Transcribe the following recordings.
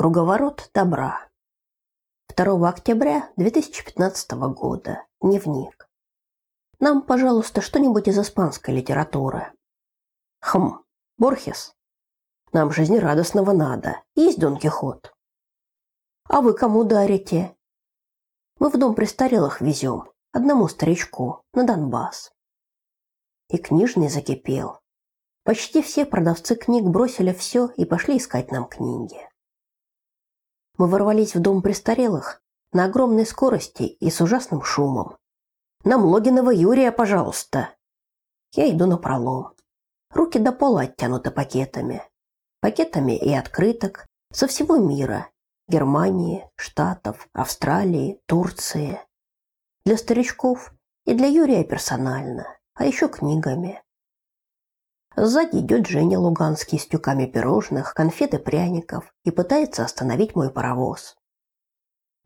Круговорот добра. 2 октября 2015 года. Дневник. Нам, пожалуйста, что-нибудь из испанской литературы. Хм, Борхес. Нам жизнерадостного надо. Есть Дон Кихот. А вы кому дарите? Мы в дом престарелых везем. Одному старичку. На Донбасс. И книжный закипел. Почти все продавцы книг бросили все и пошли искать нам книги. Мы ворвались в дом престарелых на огромной скорости и с ужасным шумом. Нам Логинова Юрия, пожалуйста. Я иду на пролом. Руки до пола оттянуты пакетами. Пакетами и открыток со всего мира. Германии, Штатов, Австралии, Турции. Для старичков и для Юрия персонально, а еще книгами. Сзади идет Женя Луганский с тюками пирожных, конфет и пряников и пытается остановить мой паровоз.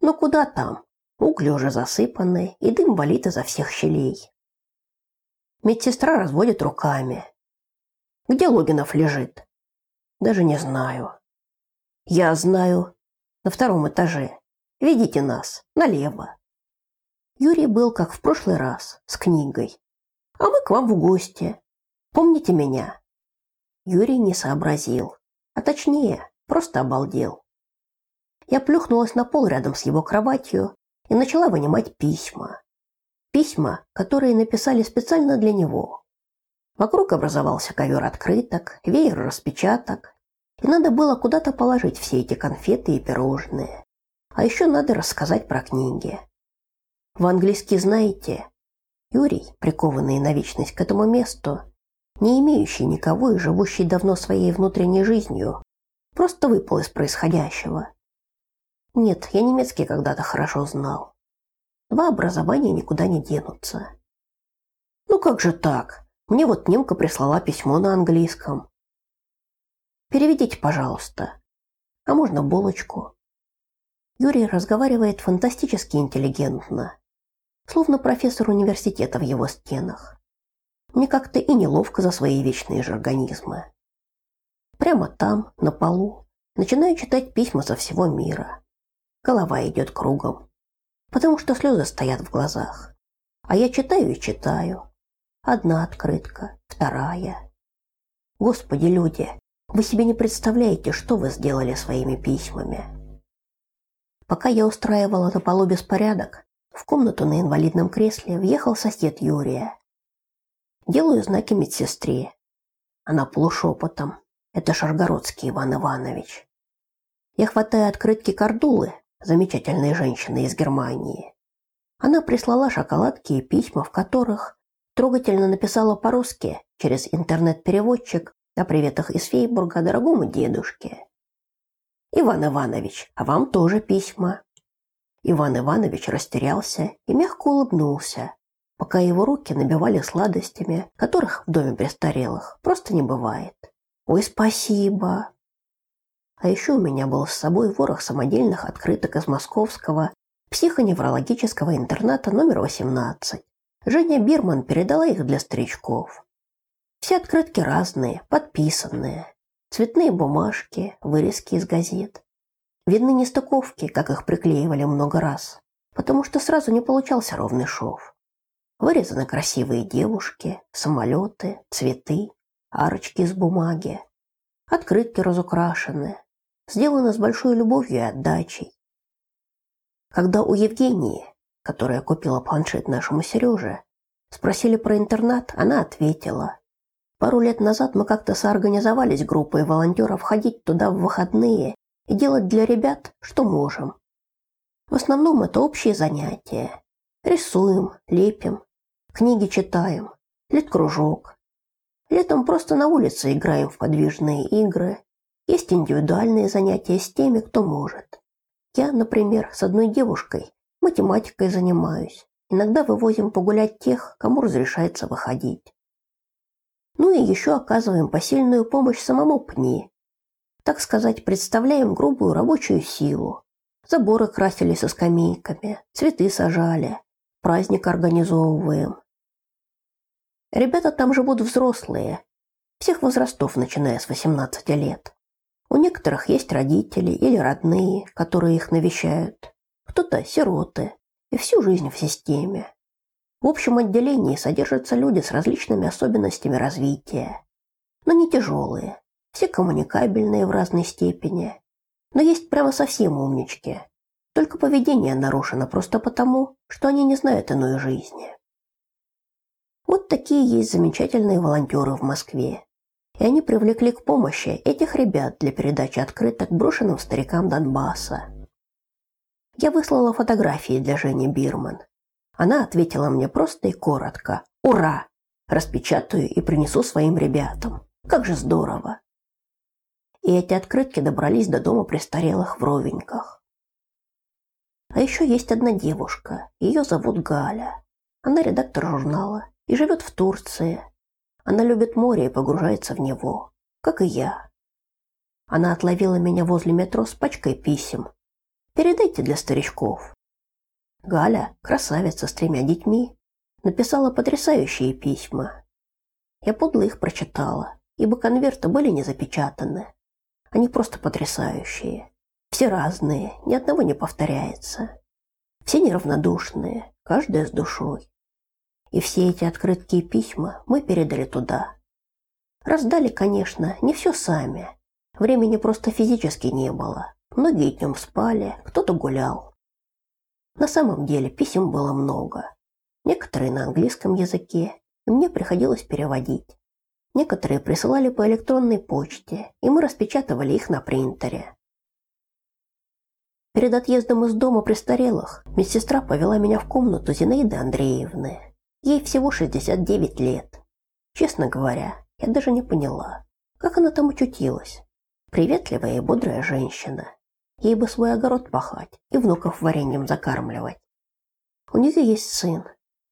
Но ну куда там? Угли уже засыпаны, и дым валит изо всех щелей. Медсестра разводит руками. Где Логинов лежит? Даже не знаю. Я знаю. На втором этаже. Ведите нас. Налево. Юрий был, как в прошлый раз, с книгой. А мы к вам в гости. Помните меня? Юрий не сообразил, а точнее, просто обалдел. Я плюхнулась на пол рядом с его кроватью и начала вынимать письма. Письма, которые написали специально для него. Вокруг образовался ковер открыток, веер распечаток, и надо было куда-то положить все эти конфеты и пирожные. А еще надо рассказать про книги. В английский знаете, Юрий, прикованный на вечность к этому месту, не имеющий никого и живущий давно своей внутренней жизнью, просто выпал из происходящего. Нет, я немецкий когда-то хорошо знал. Два образования никуда не денутся. Ну как же так? Мне вот немка прислала письмо на английском. Переведите, пожалуйста. А можно булочку? Юрий разговаривает фантастически интеллигентно, словно профессор университета в его стенах. Мне как-то и неловко за свои вечные же организмы. Прямо там, на полу, начинаю читать письма со всего мира. Голова идет кругом, потому что слезы стоят в глазах. А я читаю и читаю. Одна открытка, вторая. Господи, люди, вы себе не представляете, что вы сделали своими письмами. Пока я устраивала на полу беспорядок, в комнату на инвалидном кресле въехал сосед Юрия. Делаю знаки медсестре. Она полушепотом. Это Шаргородский Иван Иванович. Я хватаю открытки Кардулы, замечательной женщины из Германии. Она прислала шоколадки и письма, в которых трогательно написала по-русски через интернет-переводчик о приветах из Фейбурга дорогому дедушке. Иван Иванович, а вам тоже письма. Иван Иванович растерялся и мягко улыбнулся, пока его руки набивали сладостями, которых в доме престарелых просто не бывает. Ой, спасибо. А еще у меня был с собой ворох самодельных открыток из московского психоневрологического интерната номер 18. Женя Бирман передала их для старичков. Все открытки разные, подписанные. Цветные бумажки, вырезки из газет. Видны нестыковки, как их приклеивали много раз, потому что сразу не получался ровный шов. Вырезаны красивые девушки, самолеты, цветы, арочки из бумаги. Открытки разукрашены, сделаны с большой любовью и отдачей. Когда у Евгении, которая купила планшет нашему Сереже, спросили про интернат, она ответила. Пару лет назад мы как-то соорганизовались группой волонтеров ходить туда в выходные и делать для ребят, что можем. В основном это общие занятия. Рисуем, лепим, книги читаем, лет-кружок. Летом просто на улице играем в подвижные игры. Есть индивидуальные занятия с теми, кто может. Я, например, с одной девушкой математикой занимаюсь. Иногда вывозим погулять тех, кому разрешается выходить. Ну и еще оказываем посильную помощь самому ПНИ. Так сказать, представляем грубую рабочую силу. Заборы красили со скамейками, цветы сажали, праздник организовываем. Ребята там живут взрослые, всех возрастов, начиная с 18 лет. У некоторых есть родители или родные, которые их навещают. Кто-то сироты и всю жизнь в системе. В общем отделении содержатся люди с различными особенностями развития, но не тяжелые, все коммуникабельные в разной степени. Но есть прямо совсем умнички. Только поведение нарушено просто потому, что они не знают иной жизни. Вот такие есть замечательные волонтеры в Москве. И они привлекли к помощи этих ребят для передачи открыток брошенным старикам Донбасса. Я выслала фотографии для Жени Бирман. Она ответила мне просто и коротко: "Ура! Распечатаю и принесу своим ребятам. Как же здорово!" И эти открытки добрались до дома престарелых в Ровеньках. А еще есть одна девушка. Ее зовут Галя. Она редактор журнала и живет в Турции. Она любит море и погружается в него, как и я. Она отловила меня возле метро с пачкой писем. Передайте для старичков. Галя, красавица с тремя детьми, написала потрясающие письма. Я подло их прочитала, ибо конверты были не запечатаны. Они просто потрясающие. Все разные, ни одного не повторяется. Все неравнодушные, каждая с душой. И все эти открытки и письма мы передали туда. Раздали, конечно, не все сами. Времени просто физически не было. Многие днем спали, кто-то гулял. На самом деле писем было много. Некоторые на английском языке, и мне приходилось переводить. Некоторые присылали по электронной почте, и мы распечатывали их на принтере. Перед отъездом из дома престарелых медсестра повела меня в комнату Зинаиды Андреевны. Ей всего 69 лет. Честно говоря, я даже не поняла, как она там очутилась. Приветливая и бодрая женщина. Ей бы свой огород пахать и внуков вареньем закармливать. У нее есть сын.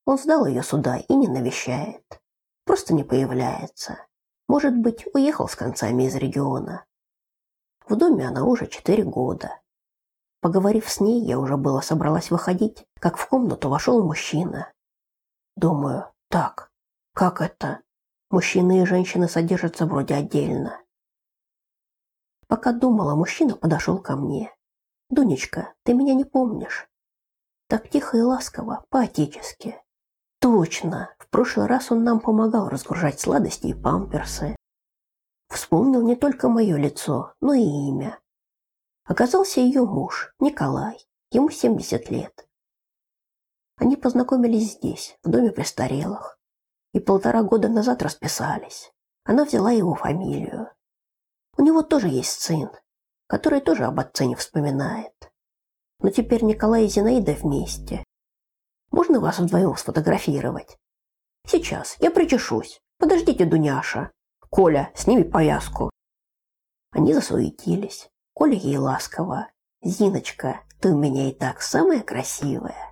Он сдал ее сюда и не навещает. Просто не появляется. Может быть, уехал с концами из региона. В доме она уже четыре года. Поговорив с ней, я уже было собралась выходить, как в комнату вошел мужчина Думаю, так, как это? Мужчины и женщины содержатся вроде отдельно. Пока думала, мужчина подошел ко мне. Дунечка, ты меня не помнишь? Так тихо и ласково, по-отечески. Точно, в прошлый раз он нам помогал разгружать сладости и памперсы. Вспомнил не только мое лицо, но и имя. Оказался ее муж, Николай. Ему 70 лет. Они познакомились здесь, в доме престарелых, и полтора года назад расписались. Она взяла его фамилию. У него тоже есть сын, который тоже об отце не вспоминает. Но теперь Николай и Зинаида вместе. Можно вас вдвоем сфотографировать? Сейчас, я причешусь. Подождите, Дуняша. Коля, сними повязку. Они засуетились. Коля ей ласково. Зиночка, ты у меня и так самая красивая.